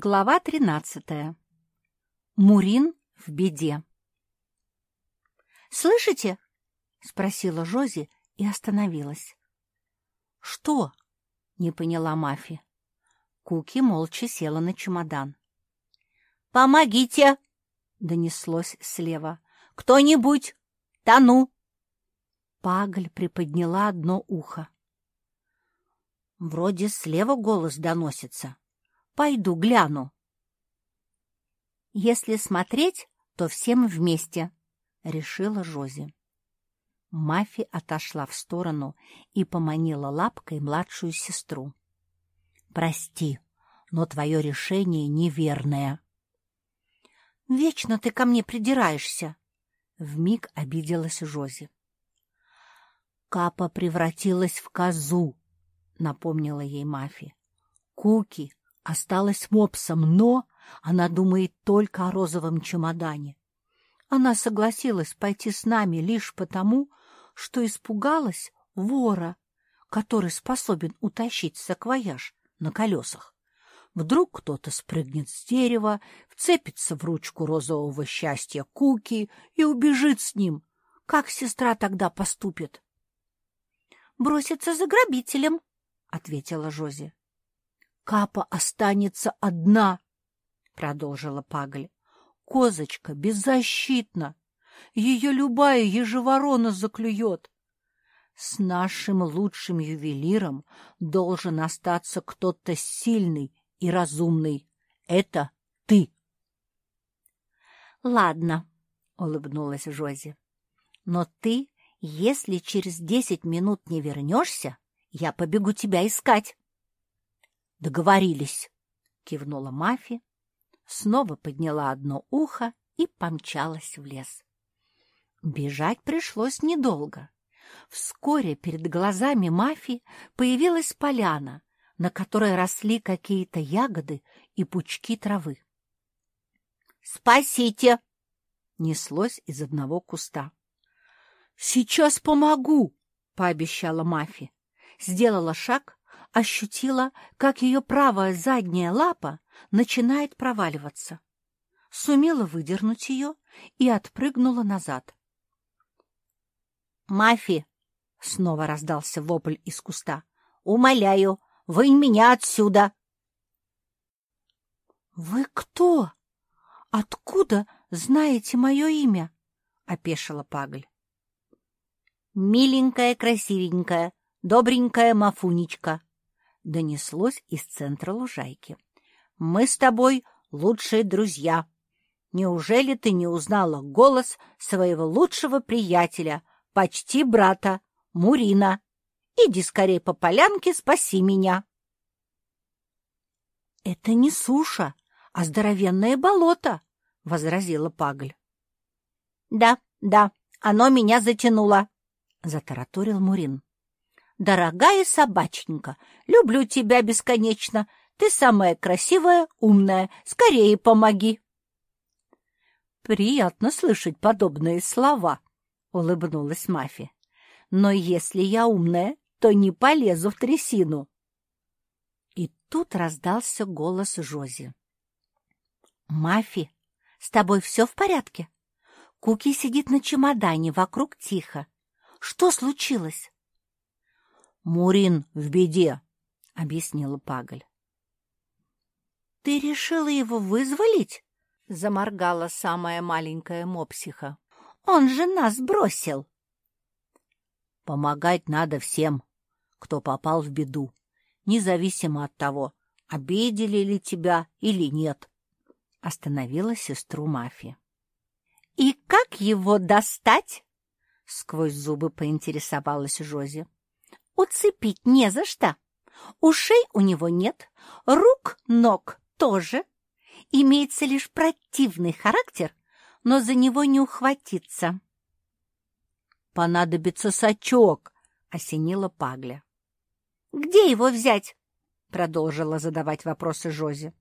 Глава тринадцатая. Мурин в беде. «Слышите?» — спросила Жози и остановилась. «Что?» — не поняла Мафи. Куки молча села на чемодан. «Помогите!» — донеслось слева. «Кто-нибудь! Тону!» Пагль приподняла одно ухо. «Вроде слева голос доносится», Пойду гляну. Если смотреть, то всем вместе, — решила Жози. Мафи отошла в сторону и поманила лапкой младшую сестру. «Прости, но твое решение неверное». «Вечно ты ко мне придираешься», — вмиг обиделась Жози. «Капа превратилась в козу», — напомнила ей Мафи. «Куки осталась мопсом, но она думает только о розовом чемодане. Она согласилась пойти с нами лишь потому, что испугалась вора, который способен утащить саквояж на колесах. Вдруг кто-то спрыгнет с дерева, вцепится в ручку розового счастья Куки и убежит с ним. Как сестра тогда поступит? — Бросится за грабителем, — ответила Жози. Капа останется одна, — продолжила Пагль. Козочка беззащитна. Ее любая ежеворона заклюет. С нашим лучшим ювелиром должен остаться кто-то сильный и разумный. Это ты. — Ладно, — улыбнулась Жози. — Но ты, если через десять минут не вернешься, я побегу тебя искать. Договорились, кивнула Мафи, снова подняла одно ухо и помчалась в лес. Бежать пришлось недолго. Вскоре перед глазами Мафи появилась поляна, на которой росли какие-то ягоды и пучки травы. «Спасите!» — неслось из одного куста. «Сейчас помогу!» — пообещала Мафи. Сделала шаг ощутила, как ее правая задняя лапа начинает проваливаться. Сумела выдернуть ее и отпрыгнула назад. «Мафи!» — снова раздался вопль из куста. «Умоляю, вынь меня отсюда!» «Вы кто? Откуда знаете мое имя?» — опешила Пагль. «Миленькая, красивенькая, добренькая Мафунечка», донеслось из центра лужайки. «Мы с тобой лучшие друзья. Неужели ты не узнала голос своего лучшего приятеля, почти брата, Мурина? Иди скорее по полянке, спаси меня!» «Это не суша, а здоровенное болото!» — возразила Пагль. «Да, да, оно меня затянуло!» — затараторил Мурин. Дорогая собаченька, люблю тебя бесконечно. Ты самая красивая, умная. Скорее помоги. Приятно слышать подобные слова, улыбнулась Мафи. Но если я умная, то не полезу в трясину. И тут раздался голос Жози. «Мафи, с тобой все в порядке? Куки сидит на чемодане, вокруг тихо. Что случилось?» Мурин в беде, — объяснила Пагль. — Ты решила его вызволить? — заморгала самая маленькая мопсиха. — Он же нас бросил. — Помогать надо всем, кто попал в беду, независимо от того, обидели ли тебя или нет, — остановила сестру Мафи. — И как его достать? — сквозь зубы поинтересовалась Жози. Уцепить не за что. Ушей у него нет, рук, ног тоже. Имеется лишь противный характер, но за него не ухватиться. «Понадобится сачок», — осенила Пагля. «Где его взять?» — продолжила задавать вопросы Жози.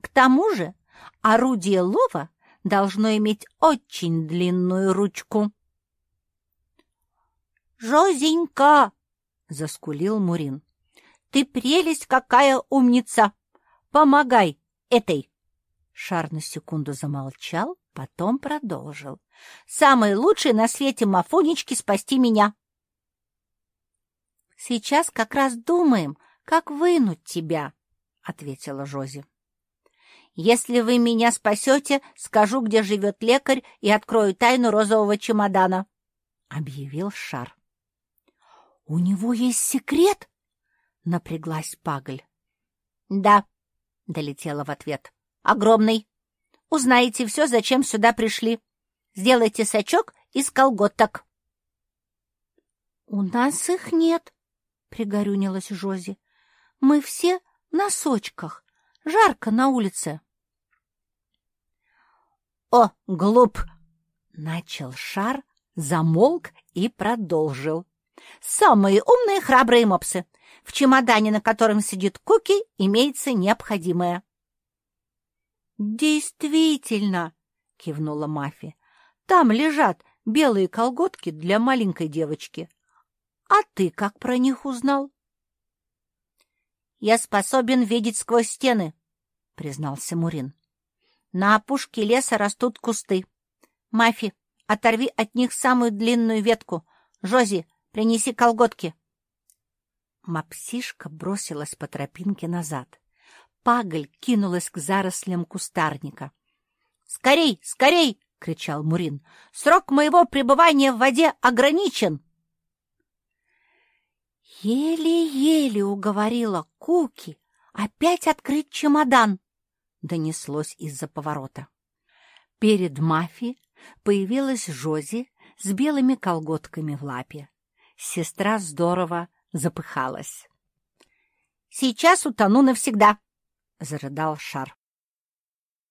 «К тому же орудие лова должно иметь очень длинную ручку». «Жозенька!» — заскулил Мурин. — Ты прелесть какая умница! Помогай, этой. Шар на секунду замолчал, потом продолжил. Самый лучший на свете мафонечки спасти меня. Сейчас как раз думаем, как вынуть тебя, ответила Жози. Если вы меня спасете, скажу, где живет лекарь, и открою тайну розового чемодана, — объявил Шар. — У него есть секрет? — напряглась Пагль. — Да, — долетела в ответ. — Огромный. Узнаете все, зачем сюда пришли. Сделайте сачок из колготок. — У нас их нет, — пригорюнилась Жози. — Мы все в носочках. Жарко на улице. «О, глуп!» — начал Шар, замолк и продолжил. «Самые умные храбрые мопсы. В чемодане, на котором сидит Куки, имеется необходимое». «Действительно!» — кивнула Мафи. «Там лежат белые колготки для маленькой девочки. А ты как про них узнал?» «Я способен видеть сквозь стены», — признался Мурин. На опушке леса растут кусты. Мафи, оторви от них самую длинную ветку. Жози, принеси колготки. Мапсишка бросилась по тропинке назад. Пагль кинулась к зарослям кустарника. «Скорей, скорей!» — кричал Мурин. «Срок моего пребывания в воде ограничен!» Еле-еле уговорила Куки опять открыть чемодан донеслось из-за поворота. Перед Мафи появилась Жози с белыми колготками в лапе. Сестра здорово запыхалась. «Сейчас утону навсегда!» — зарыдал Шар.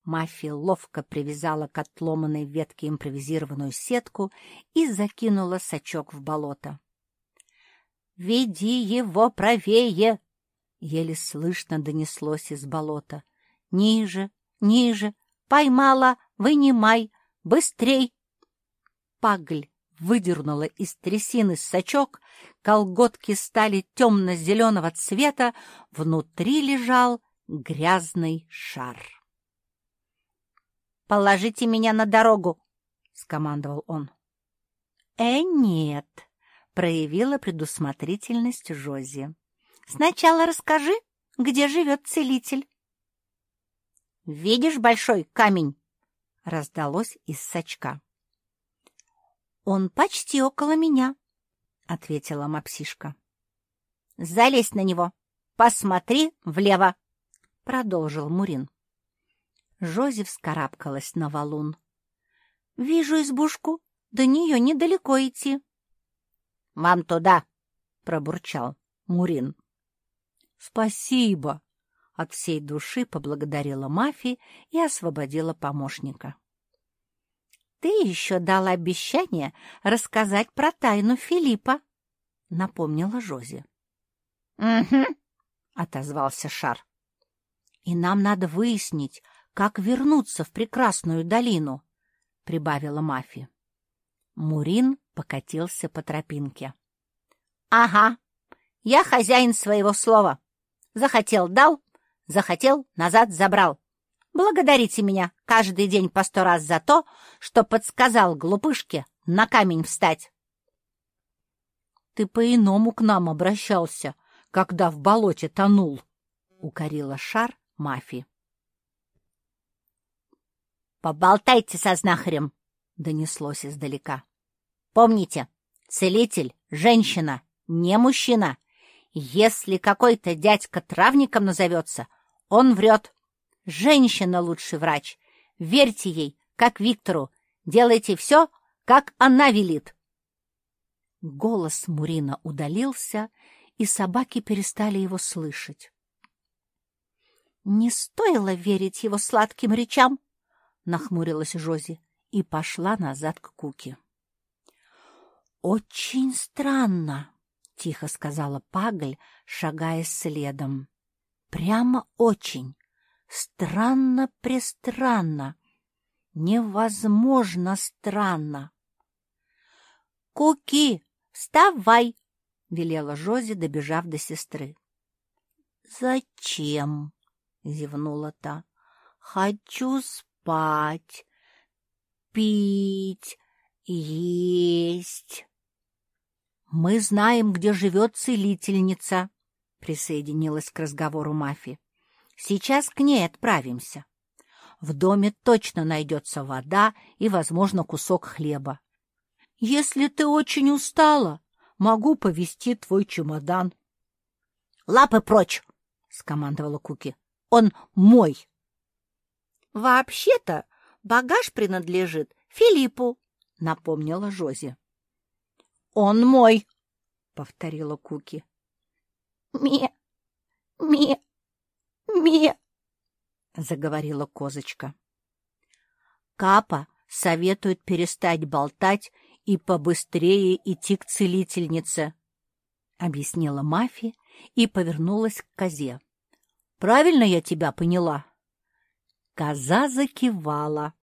Мафи ловко привязала к отломанной ветке импровизированную сетку и закинула сачок в болото. «Веди его правее!» — еле слышно донеслось из болота. Ниже, ниже. Поймала, вынимай. Быстрей. Пагль выдернула из трясины сачок, колготки стали темно-зеленого цвета, внутри лежал грязный шар. «Положите меня на дорогу!» — скомандовал он. «Э, нет!» — проявила предусмотрительность Жози. «Сначала расскажи, где живет целитель». «Видишь большой камень?» — раздалось из сачка. «Он почти около меня», — ответила мапсишка. «Залезь на него, посмотри влево», — продолжил Мурин. Жози вскарабкалась на валун. «Вижу избушку, до нее недалеко идти». «Вам туда», — пробурчал Мурин. «Спасибо», от всей души поблагодарила Мафи и освободила помощника. «Ты еще дала обещание рассказать про тайну Филиппа», — напомнила Жози. «Угу», — отозвался Шар. «И нам надо выяснить, как вернуться в прекрасную долину», — прибавила Мафи. Мурин покатился по тропинке. «Ага, я хозяин своего слова. Захотел — дал, Захотел — назад забрал. Благодарите меня каждый день по сто раз за то, что подсказал глупышке на камень встать. Ты по-иному к нам обращался, когда в болоте тонул, — укорила шар Мафи. «Поболтайте со знахарем!» — донеслось издалека. «Помните, целитель — женщина, не мужчина. Если какой-то дядька травником назовется, он врет. Женщина лучший врач. Верьте ей, как Виктору. Делайте все, как она велит. Голос Мурина удалился, и собаки перестали его слышать. «Не стоило верить его сладким речам!» — нахмурилась Жози и пошла назад к Куке. «Очень странно!» — тихо сказала Пагль, шагая следом. Прямо очень. Странно-престранно. Невозможно странно. «Куки, вставай!» — велела Жози, добежав до сестры. «Зачем?» — зевнула та. хочу спать, пить, есть. Мы знаем, где живет целительница, присоединилась к разговору Мафи. Сейчас к ней отправимся. В доме точно найдется вода и, возможно, кусок хлеба. Если ты очень устала, могу повезти твой чемодан. — Лапы прочь! — скомандовала Куки. — Он мой! — Вообще-то багаж принадлежит Филиппу, — напомнила Жози. — Он мой! — повторила Куки. — Ме, заговорила козочка. Капа советует перестать болтать и побыстрее идти к целительнице, — объяснила Мафи и повернулась к козе. — Правильно я тебя поняла? Коза закивала.